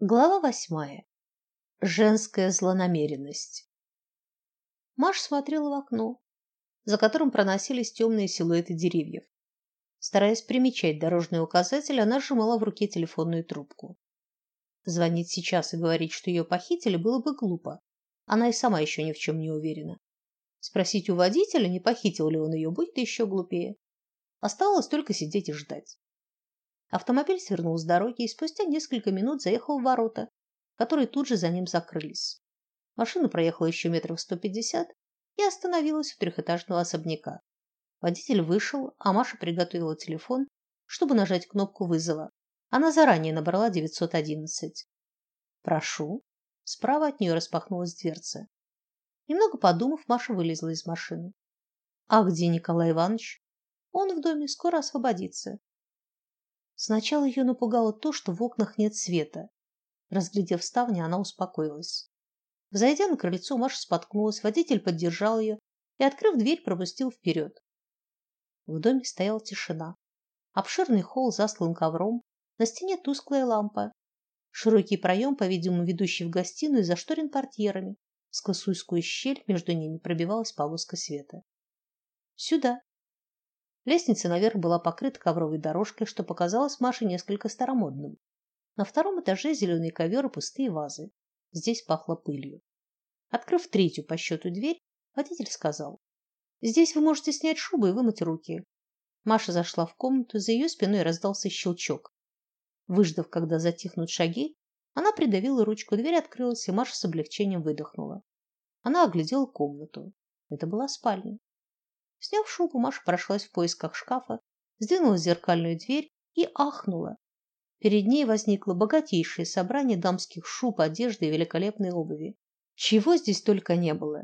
Глава восьмая. Женская злонамеренность. Маш смотрела в окно, за которым проносились темные силуэты деревьев. Стараясь примечать дорожный указатель, она сжимала в руке телефонную трубку. Звонить сейчас и говорить, что ее похитили, было бы глупо. Она и сама еще ни в чем не уверена. Спросить у водителя, не похитил ли он ее, будет еще глупее. Оставалось только сидеть и ждать. Автомобиль свернул с дороги и спустя несколько минут заехал в ворота, которые тут же за ним закрылись. Машина проехала еще метров сто пятьдесят и остановилась у трехэтажного особняка. Водитель вышел, а Маша приготовила телефон, чтобы нажать кнопку вызова. Она заранее набрала 911. Прошу. Справа от нее распахнулась дверца. Немного подумав, Маша вылезла из машины. А где Николай Иванович? Он в доме, скоро освободится. Сначала ее напугало то, что в окнах нет света. Разглядев ставни, она успокоилась. Взойдя на крыльцо, Маша споткнулась, водитель поддержал ее и, открыв дверь, пропустил вперед. В доме стояла тишина. Обширный холл заслан ковром, на стене тусклая лампа. Широкий проем, по-видимому, ведущий в гостиную, зашторен портьерами. Сквозь узкую щель между ними пробивалась полоска света. Сюда, Лестница наверх была покрыта ковровой дорожкой, что показалось Маше несколько старомодным. На втором этаже зеленый ковер и пустые вазы. Здесь пахло пылью. Открыв третью по счету дверь, водитель сказал: "Здесь вы можете снять шубу и вымыть руки". Маша зашла в комнату, за ее спиной раздался щелчок. Выждав, когда затихнут шаги, она придавила ручку, дверь открылась, и Маша с облегчением выдохнула. Она оглядела комнату. Это была спальня. Сняв шубу, Маша прошлась в поисках шкафа, сдвинула зеркальную дверь и ахнула. Перед ней возникло богатейшее собрание дамских шуб, одежды и великолепной обуви. Чего здесь только не было.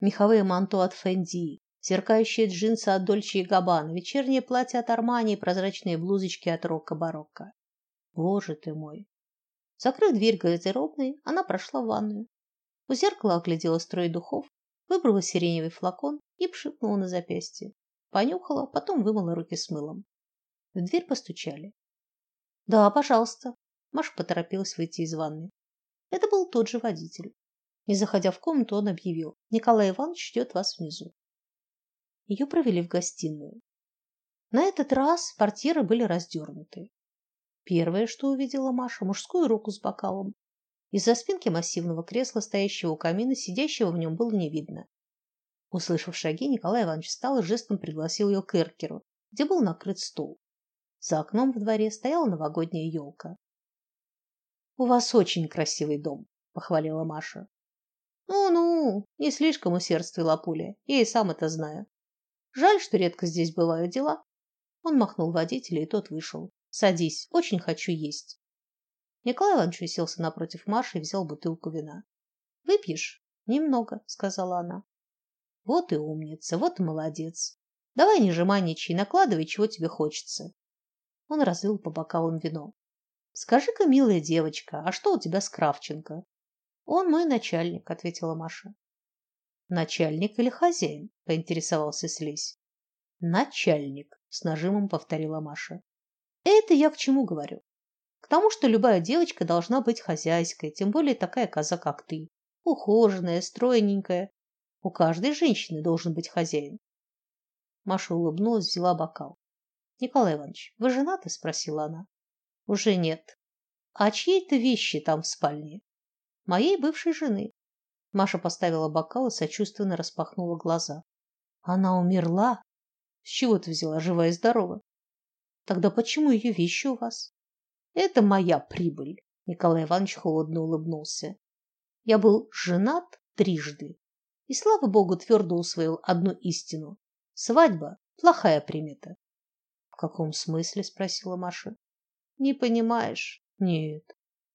Меховые манто от Фенди, сверкающие джинсы от Дольче и Габбана, вечернее платье от Армани прозрачные блузочки от Рокко Барокко. Боже ты мой! Закрыв дверь гардеробной, она прошла в ванную. У зеркала оглядела строй духов, выбрала сиреневый флакон и пшикнула на запястье. Понюхала, потом вымыла руки с мылом. В дверь постучали. "Да, пожалуйста". Маша поторопилась выйти из ванной. Это был тот же водитель. Не заходя в комнату, он объявил: "Николай Иванович ждет вас внизу". Ее провели в гостиную. На этот раз портьеры были раздернуты. Первое, что увидела Маша, мужскую руку с бокалом. Из-за спинки массивного кресла, стоящего у камина, сидящего в нем было не видно. Услышав шаги, Николай Иванович встал и жестом пригласил ее к эркеру, где был накрыт стол. За окном в дворе стояла новогодняя елка. У вас очень красивый дом, похвалила Маша. Ну-ну, не слишком усердствовала Пуля. Я и сам это знаю. Жаль, что редко здесь бывают дела. Он махнул водителю, и тот вышел. Садись, очень хочу есть. Николай Иванович уселся напротив Маши и взял бутылку вина. Выпьешь? Немного, сказала она. Вот и умница, вот и молодец. Давай не жеманничай, накладывай, чего тебе хочется. Он разлил по бокалам вино. Скажи-ка, милая девочка, а что у тебя с Кравченко? Он мой начальник, ответила Маша. Начальник или хозяин? поинтересовался Слизь. Начальник, с нажимом повторила Маша. Это я к чему говорю? К тому, что любая девочка должна быть хозяйской, тем более такая коза, как ты, ухоженная, стройненькая, у каждой женщины должен быть хозяин. Маша улыбнулась, взяла бокал. Николай Иванович, вы женаты? спросила она. Уже нет. А чьи-то вещи там в спальне? Моей бывшей жены. Маша поставила бокал и сочувственно распахнула глаза. Она умерла? С чего ты взяла, живая и здорова? Тогда почему ее вещи у вас? Это моя прибыль. Николай Иванович холодно улыбнулся. Я был женат трижды и, слава богу, твердо усвоил одну истину. Свадьба – плохая примета. – В каком смысле? – спросила Маша. – Не понимаешь? – Нет.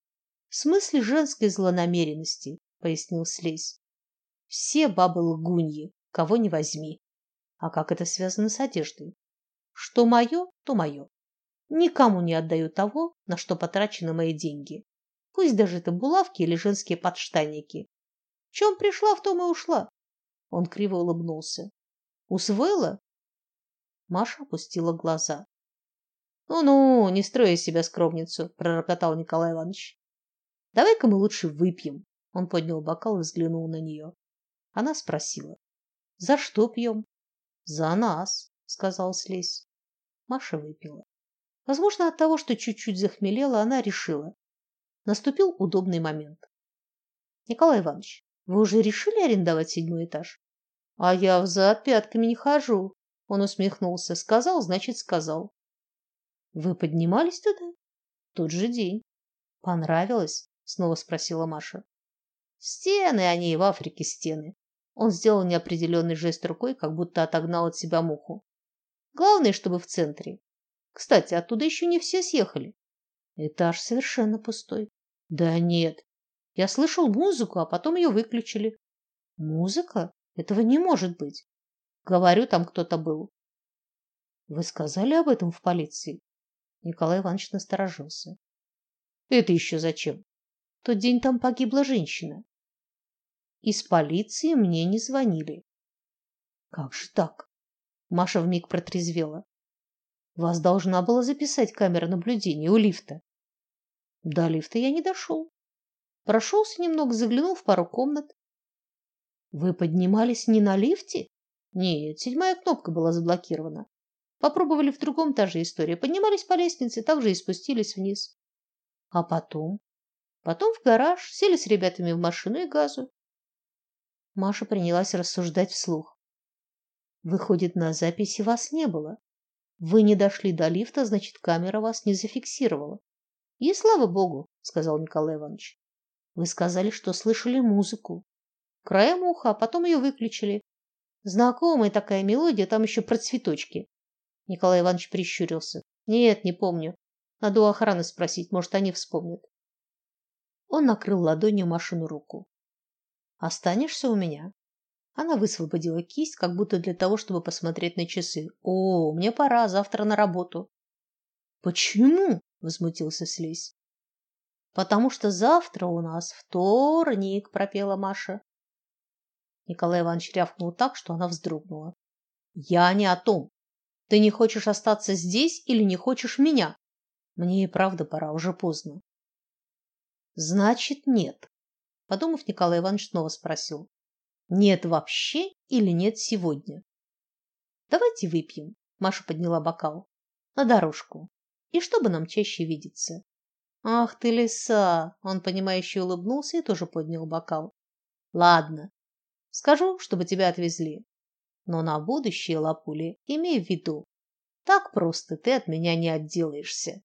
– В смысле женской злонамеренности, – пояснил Слизь. – Все бабы лгуньи, кого не возьми. А как это связано с одеждой? Что мое, то мое. Никому не отдаю того, на что потрачены мои деньги. Пусть даже это булавки или женские подштанники. В чем пришла, в том и ушла. Он криво улыбнулся. Усвоила? Маша опустила глаза. Ну-ну, не строй из себя скромницу, пророкотал Николай Иванович. Давай-ка мы лучше выпьем. Он поднял бокал и взглянул на нее. Она спросила: "За что пьем?» "За нас", сказал Слезь. Маша выпила. Возможно, от того, что чуть-чуть захмелела, она решила. Наступил удобный момент. Николай Иванович, вы уже решили арендовать седьмой этаж? А я взад пятками не хожу. Он усмехнулся. Сказал, значит, сказал. Вы поднимались туда? Тот же день. Понравилось? Снова спросила Маша. Стены они в Африке стены. Он сделал неопределенный жест рукой, как будто отогнал от себя муху. Главное, чтобы в центре. Кстати, оттуда еще не все съехали. Этаж совершенно пустой. Да нет. Я слышал музыку, а потом ее выключили. Музыка? Этого не может быть. Говорю, там кто-то был. Вы сказали об этом в полиции? Николай Иванович насторожился. Это еще зачем? В тот день там погибла женщина. Из полиции мне не звонили. Как же так? Маша вмиг протрезвела. Вас должна была записать камера наблюдения у лифта. До лифта я не дошел. Прошелся немного, заглянул в пару комнат. Вы поднимались не на лифте? Нет, седьмая кнопка была заблокирована. Попробовали в другом этаже история. Поднимались по лестнице, также и спустились вниз. А потом? Потом в гараж, сели с ребятами в машину и газу. Маша принялась рассуждать вслух. Выходит, на записи вас не было. Вы не дошли до лифта, значит, камера вас не зафиксировала. И слава богу, сказал Николай Иванович. Вы сказали, что слышали музыку. Краем уха, а потом ее выключили. Знакомая такая мелодия, там еще про цветочки. Николай Иванович прищурился. Нет, не помню. Надо у охраны спросить, может, они вспомнят. Он накрыл ладонью Машину руку. Останешься у меня? Она высвободила кисть, как будто для того, чтобы посмотреть на часы. О, мне пора, завтра на работу. Почему? возмутился Слизь. Потому что завтра у нас вторник, пропела Маша. Николай Иванович рявкнул так, что она вздрогнула. Я не о том. Ты не хочешь остаться здесь или не хочешь меня? Мне и правда пора, уже поздно. Значит, нет. Подумав, Николай Иванович снова спросил: "Нет вообще или нет сегодня?" Давайте выпьем. Маша подняла бокал. На дорожку. И чтобы нам чаще видеться. Ах ты, лиса, он понимающе улыбнулся и тоже поднял бокал. Ладно. Скажу, чтобы тебя отвезли. Но на будущее, лапули, имей в виду, так просто ты от меня не отделаешься.